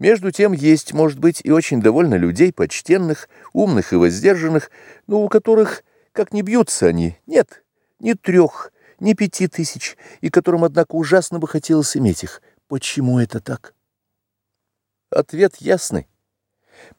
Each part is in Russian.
Между тем есть, может быть, и очень довольно людей почтенных, умных и воздержанных, но у которых, как не бьются они, нет ни трех, ни пяти тысяч, и которым, однако, ужасно бы хотелось иметь их. Почему это так? Ответ ясный.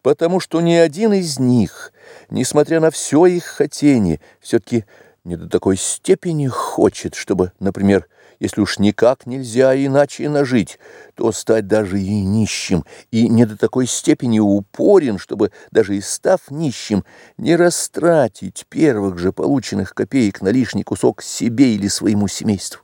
Потому что ни один из них, несмотря на все их хотение, все-таки не до такой степени хочет, чтобы, например, если уж никак нельзя иначе нажить, то стать даже и нищим, и не до такой степени упорен, чтобы, даже и став нищим, не растратить первых же полученных копеек на лишний кусок себе или своему семейству.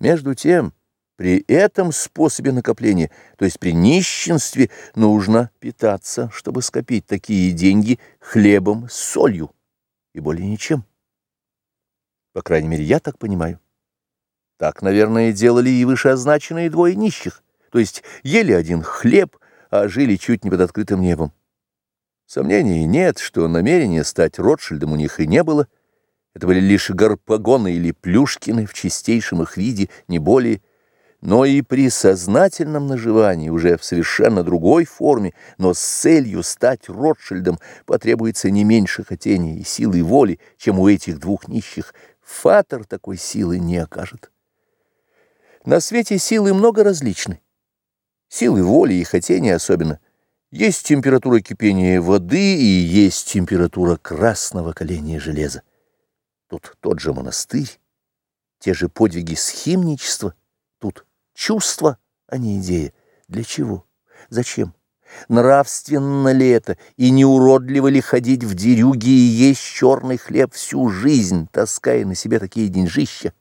Между тем, при этом способе накопления, то есть при нищенстве, нужно питаться, чтобы скопить такие деньги хлебом с солью и более ничем. По крайней мере, я так понимаю. Так, наверное, делали и вышеозначенные двое нищих, то есть ели один хлеб, а жили чуть не под открытым небом. Сомнений нет, что намерения стать Ротшильдом у них и не было. Это были лишь гарпагоны или плюшкины в чистейшем их виде, не более. Но и при сознательном наживании, уже в совершенно другой форме, но с целью стать Ротшильдом, потребуется не меньше хотения и силы воли, чем у этих двух нищих. Фатер такой силы не окажет. На свете силы много различны. Силы воли и хотения особенно. Есть температура кипения воды и есть температура красного коления железа. Тут тот же монастырь, те же подвиги схимничества, тут чувство, а не идея. Для чего? Зачем? Нравственно ли это, и не уродливо ли ходить в дерюги и есть черный хлеб всю жизнь, таская на себе такие деньжища?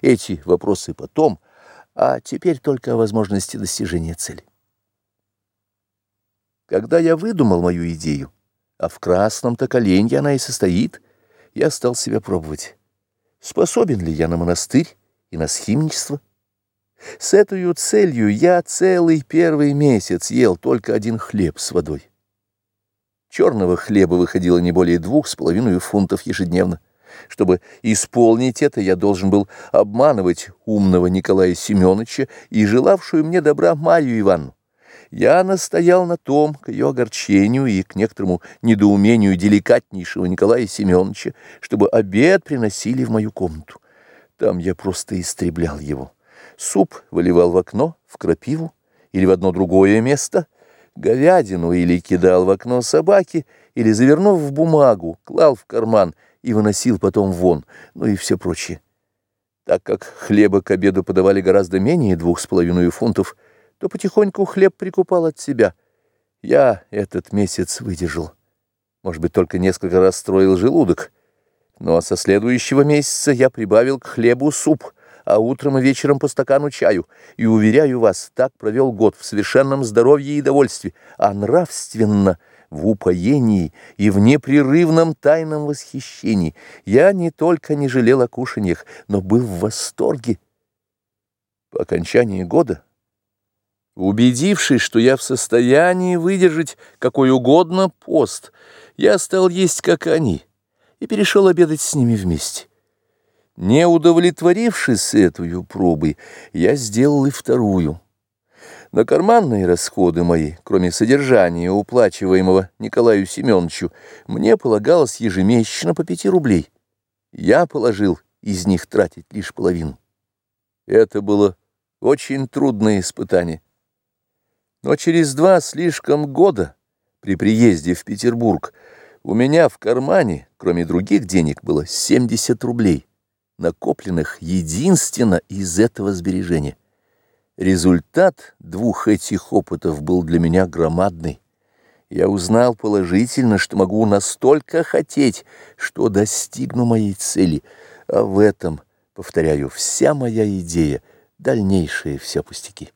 Эти вопросы потом, а теперь только о возможности достижения цели. Когда я выдумал мою идею, а в красном-то колене она и состоит, я стал себя пробовать. Способен ли я на монастырь и на схимничество? С этой целью я целый первый месяц ел только один хлеб с водой. Черного хлеба выходило не более двух с половиной фунтов ежедневно. Чтобы исполнить это, я должен был обманывать умного Николая Семеновича и желавшую мне добра Марию Ивановну. Я настоял на том, к ее огорчению и к некоторому недоумению деликатнейшего Николая Семеновича, чтобы обед приносили в мою комнату. Там я просто истреблял его. Суп выливал в окно, в крапиву или в одно другое место, говядину или кидал в окно собаки, или, завернув в бумагу, клал в карман — и выносил потом вон, ну и все прочее. Так как хлеба к обеду подавали гораздо менее двух с половиной фунтов, то потихоньку хлеб прикупал от себя. Я этот месяц выдержал. Может быть, только несколько раз строил желудок. Но со следующего месяца я прибавил к хлебу суп, а утром и вечером по стакану чаю. И, уверяю вас, так провел год в совершенном здоровье и довольстве, а нравственно — в упоении и в непрерывном тайном восхищении. Я не только не жалел о кушаньях, но был в восторге. По окончании года, убедившись, что я в состоянии выдержать какой угодно пост, я стал есть, как они, и перешел обедать с ними вместе. Не удовлетворившись этой пробой, я сделал и вторую — на карманные расходы мои, кроме содержания, уплачиваемого Николаю Семеновичу, мне полагалось ежемесячно по пяти рублей. Я положил из них тратить лишь половину. Это было очень трудное испытание. Но через два слишком года при приезде в Петербург у меня в кармане, кроме других денег, было 70 рублей, накопленных единственно из этого сбережения. Результат двух этих опытов был для меня громадный. Я узнал положительно, что могу настолько хотеть, что достигну моей цели, а в этом, повторяю, вся моя идея, дальнейшие все пустяки.